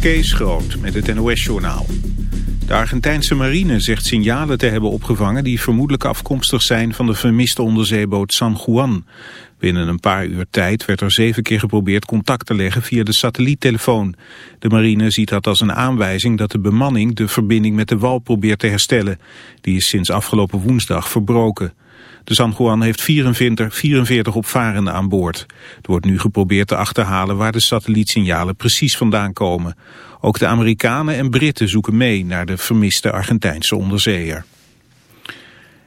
Kees Groot met het NOS-journaal. De Argentijnse marine zegt signalen te hebben opgevangen... die vermoedelijk afkomstig zijn van de vermiste onderzeeboot San Juan. Binnen een paar uur tijd werd er zeven keer geprobeerd contact te leggen via de satelliettelefoon. De marine ziet dat als een aanwijzing dat de bemanning de verbinding met de wal probeert te herstellen. Die is sinds afgelopen woensdag verbroken. De San Juan heeft 44, 44 opvarenden aan boord. Er wordt nu geprobeerd te achterhalen waar de satellietsignalen precies vandaan komen. Ook de Amerikanen en Britten zoeken mee naar de vermiste Argentijnse onderzeeër.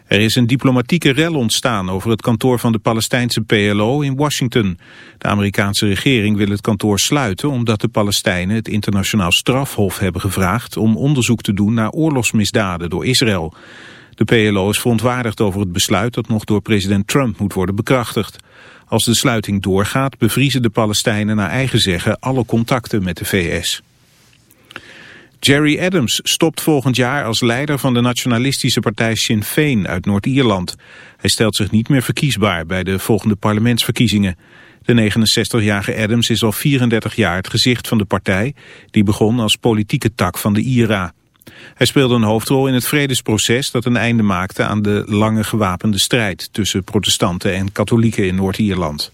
Er is een diplomatieke rel ontstaan over het kantoor van de Palestijnse PLO in Washington. De Amerikaanse regering wil het kantoor sluiten omdat de Palestijnen het internationaal strafhof hebben gevraagd om onderzoek te doen naar oorlogsmisdaden door Israël. De PLO is verontwaardigd over het besluit dat nog door president Trump moet worden bekrachtigd. Als de sluiting doorgaat bevriezen de Palestijnen naar eigen zeggen alle contacten met de VS. Jerry Adams stopt volgend jaar als leider van de nationalistische partij Sinn Féin uit Noord-Ierland. Hij stelt zich niet meer verkiesbaar bij de volgende parlementsverkiezingen. De 69-jarige Adams is al 34 jaar het gezicht van de partij, die begon als politieke tak van de IRA. Hij speelde een hoofdrol in het vredesproces dat een einde maakte aan de lange gewapende strijd tussen protestanten en katholieken in Noord-Ierland.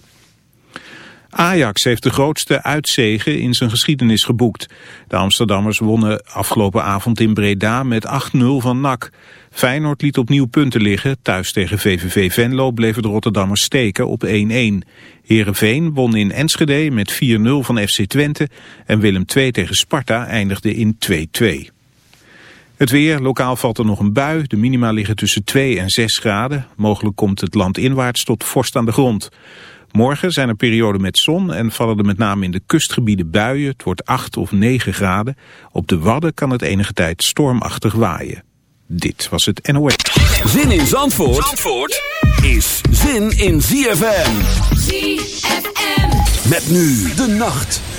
Ajax heeft de grootste uitzegen in zijn geschiedenis geboekt. De Amsterdammers wonnen afgelopen avond in Breda met 8-0 van NAC. Feyenoord liet opnieuw punten liggen. Thuis tegen VVV Venlo bleven de Rotterdammers steken op 1-1. Heerenveen won in Enschede met 4-0 van FC Twente. En Willem II tegen Sparta eindigde in 2-2. Het weer, lokaal valt er nog een bui. De minima liggen tussen 2 en 6 graden. Mogelijk komt het land inwaarts tot vorst aan de grond. Morgen zijn er perioden met zon en vallen er met name in de kustgebieden buien. Het wordt 8 of 9 graden. Op de Wadden kan het enige tijd stormachtig waaien. Dit was het NOS. Zin in Zandvoort, Zandvoort is zin in ZFM. ZFM. Met nu de nacht.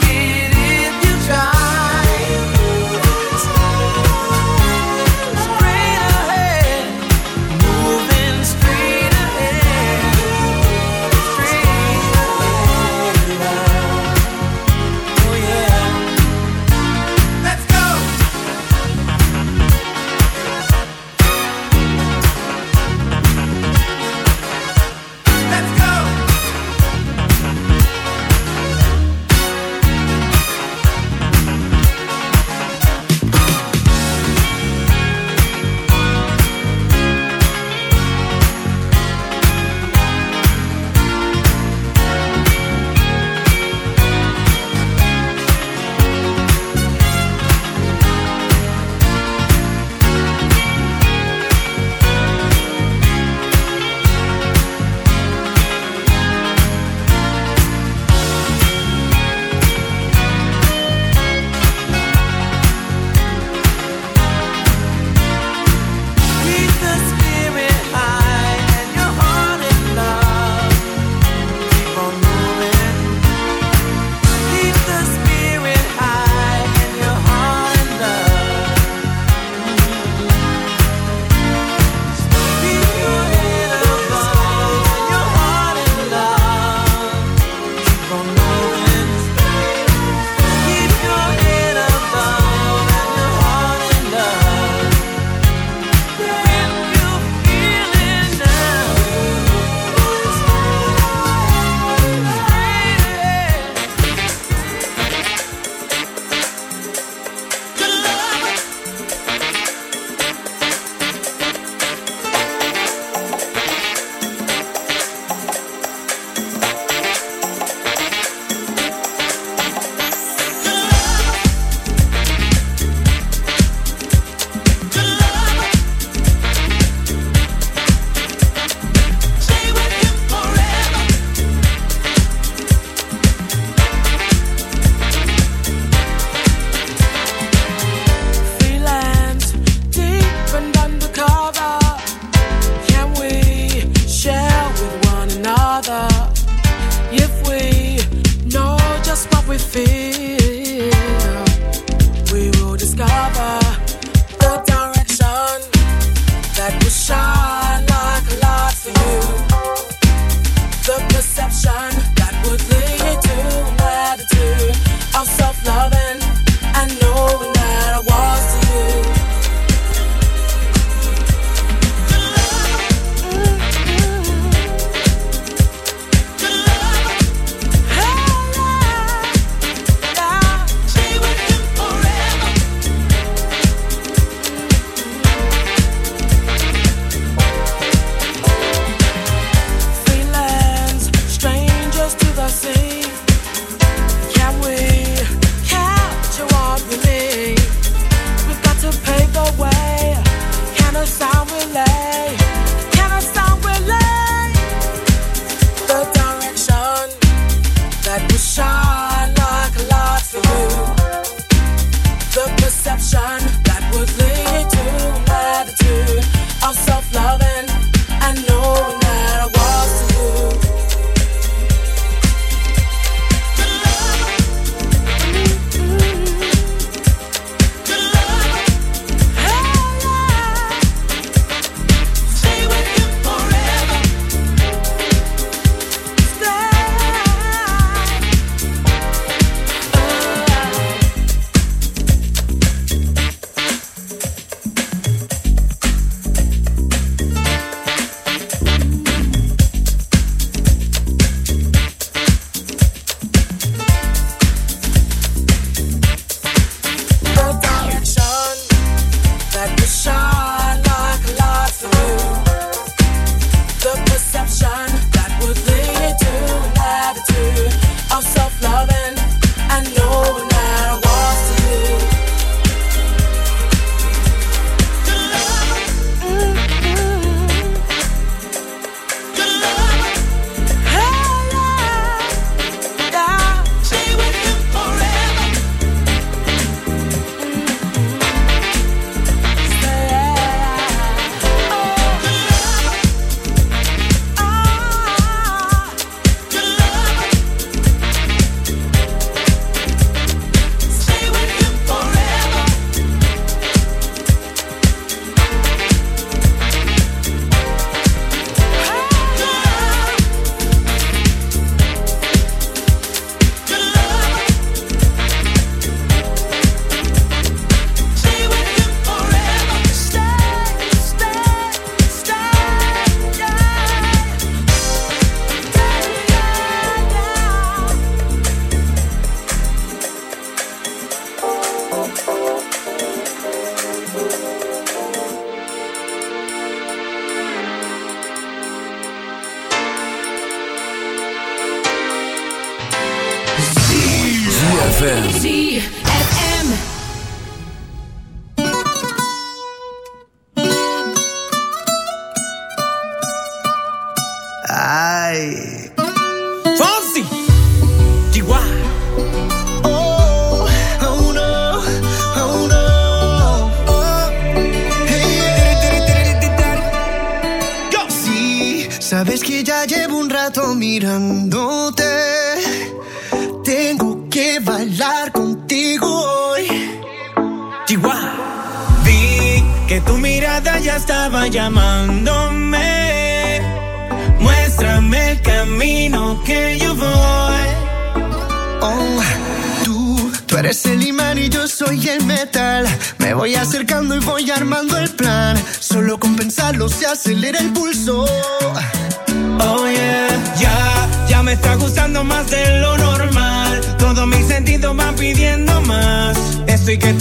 forget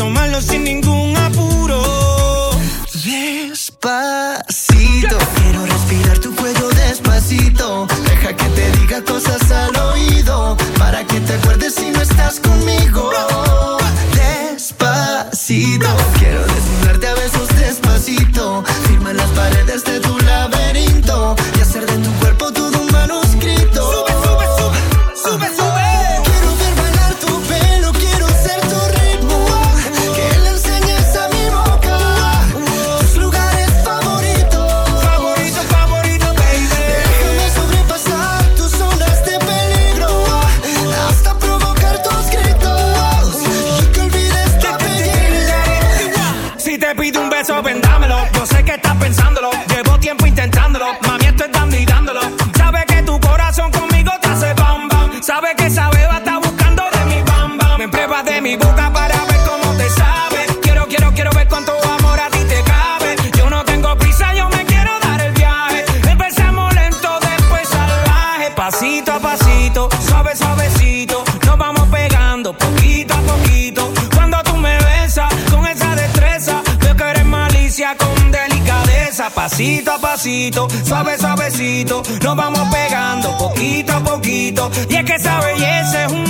suave, suavecito, nos vamos pegando poquito a poquito. Y es que esa belleza es un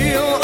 feel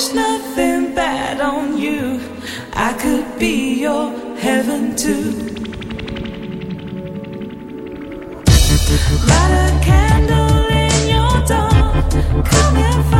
wish nothing bad on you. I could be your heaven too. Light a candle in your dark. Come and find.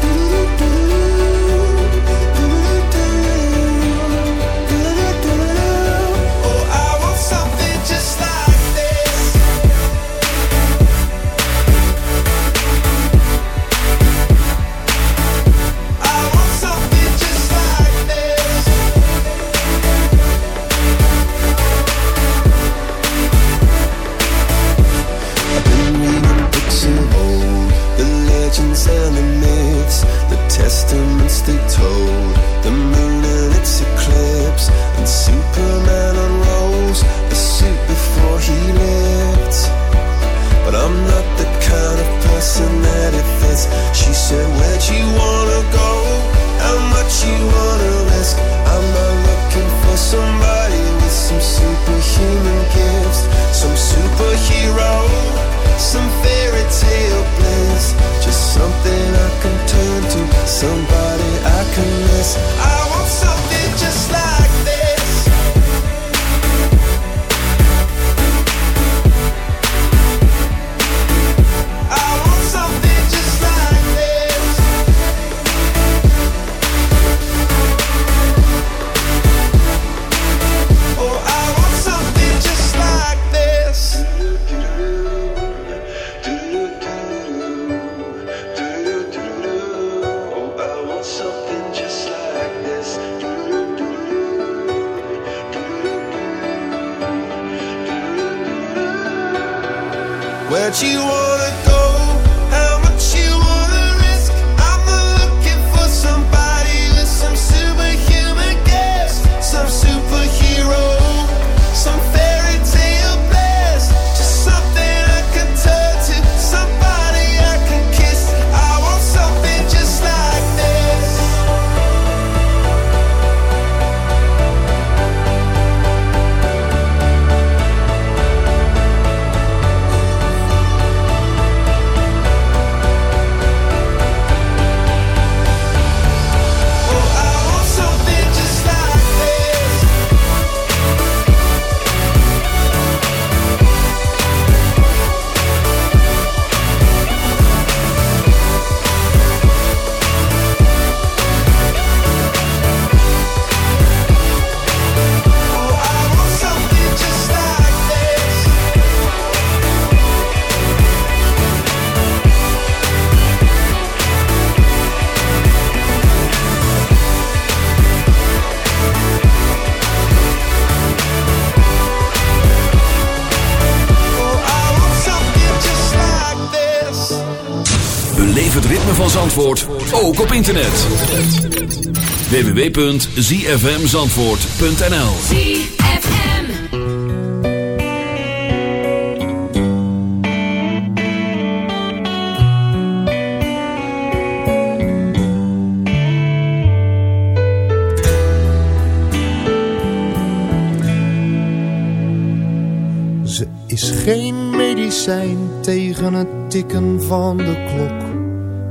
Zandvoort ook op internet. www.zfmzandvoort.nl ZFM Ze is geen medicijn tegen het tikken van de klok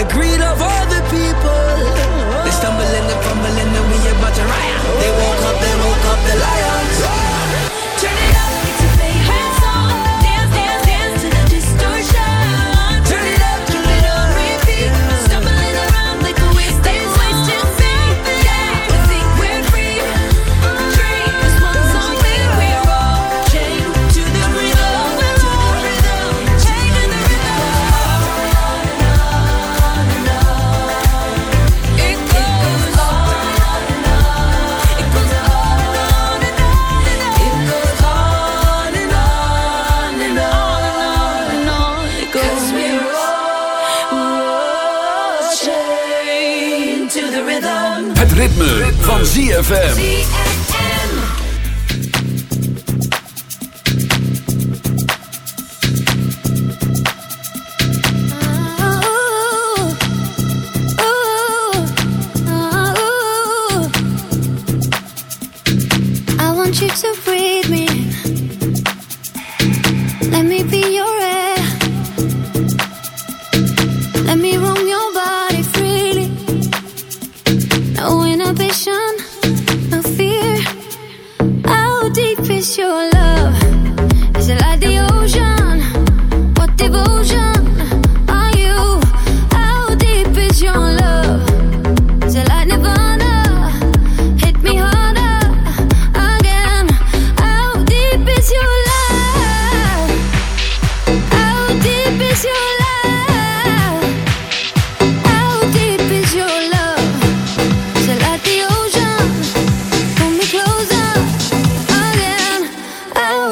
Agree. ZFM.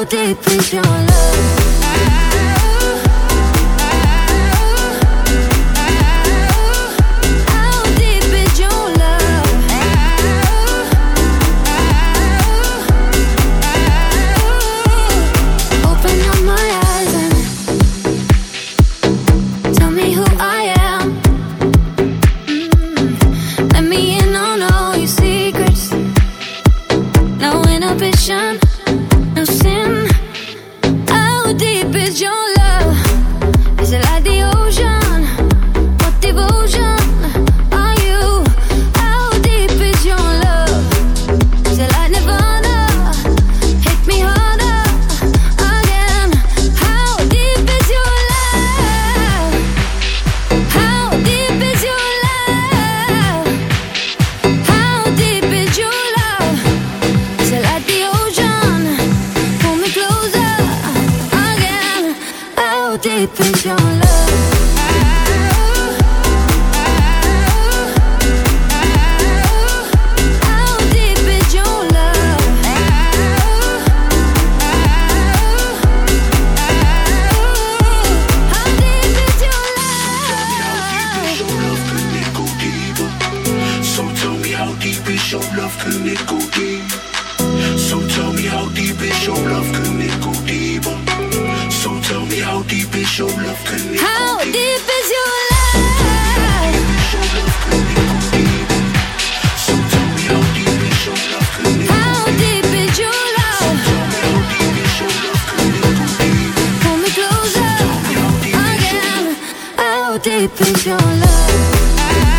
deep is your love. your love.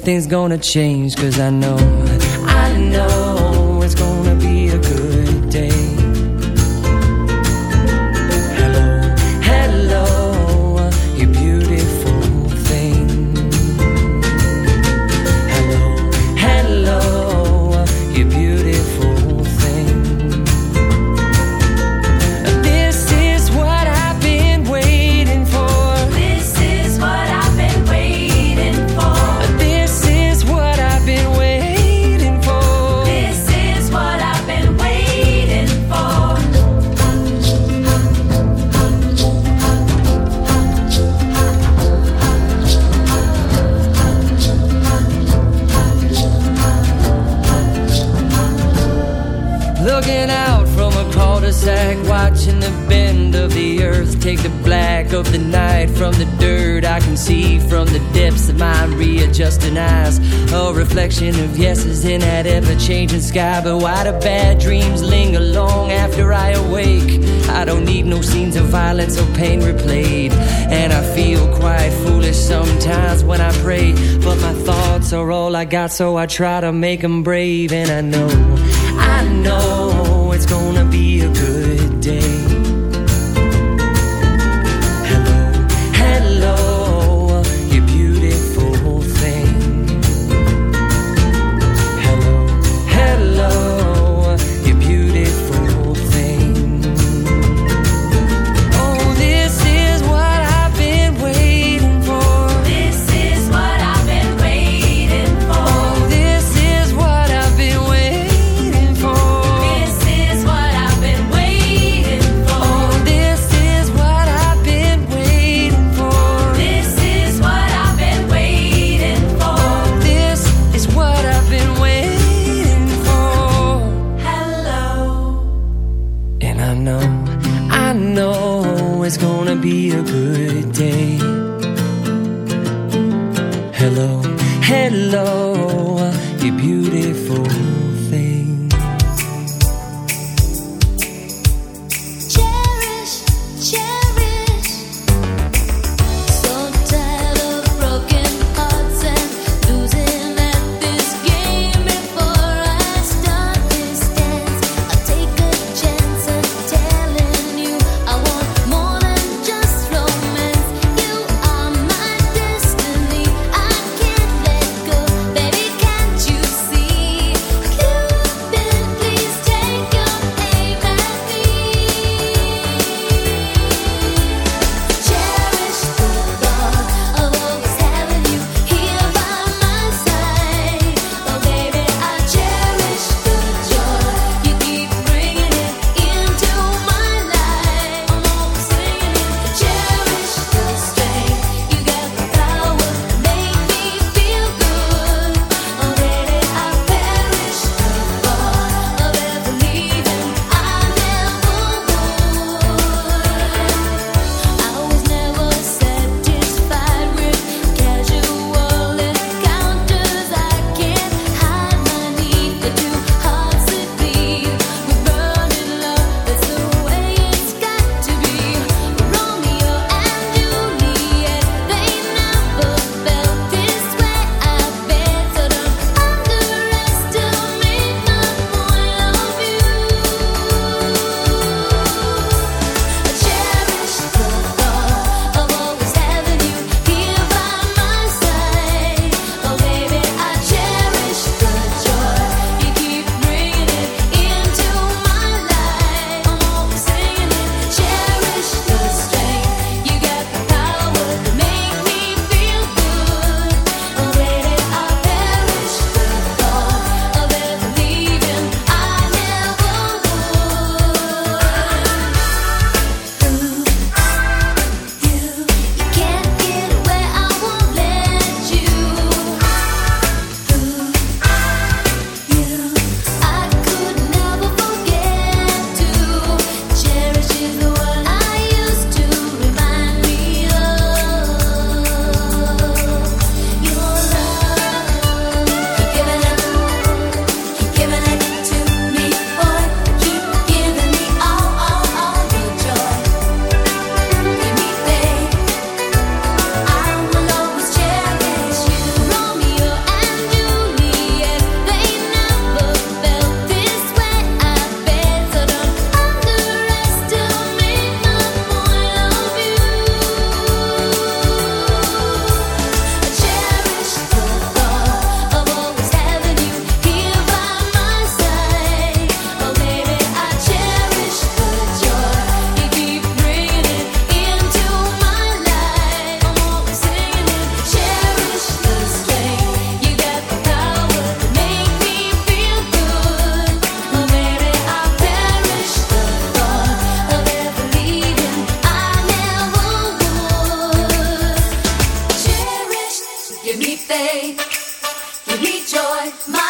everything's things gonna change, cause I know got, so I try to make them brave. And I know, I know it's gonna be a good Give me joy, my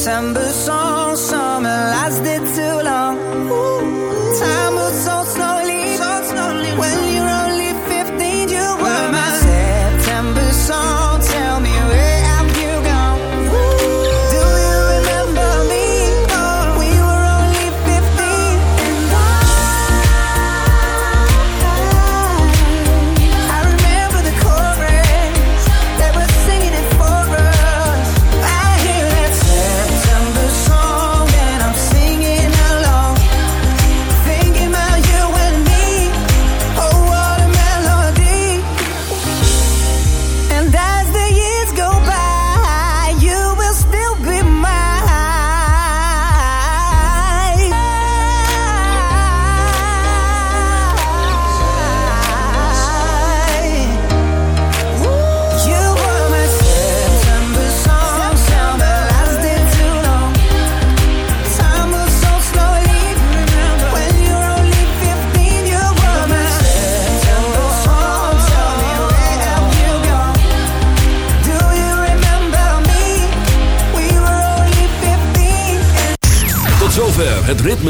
September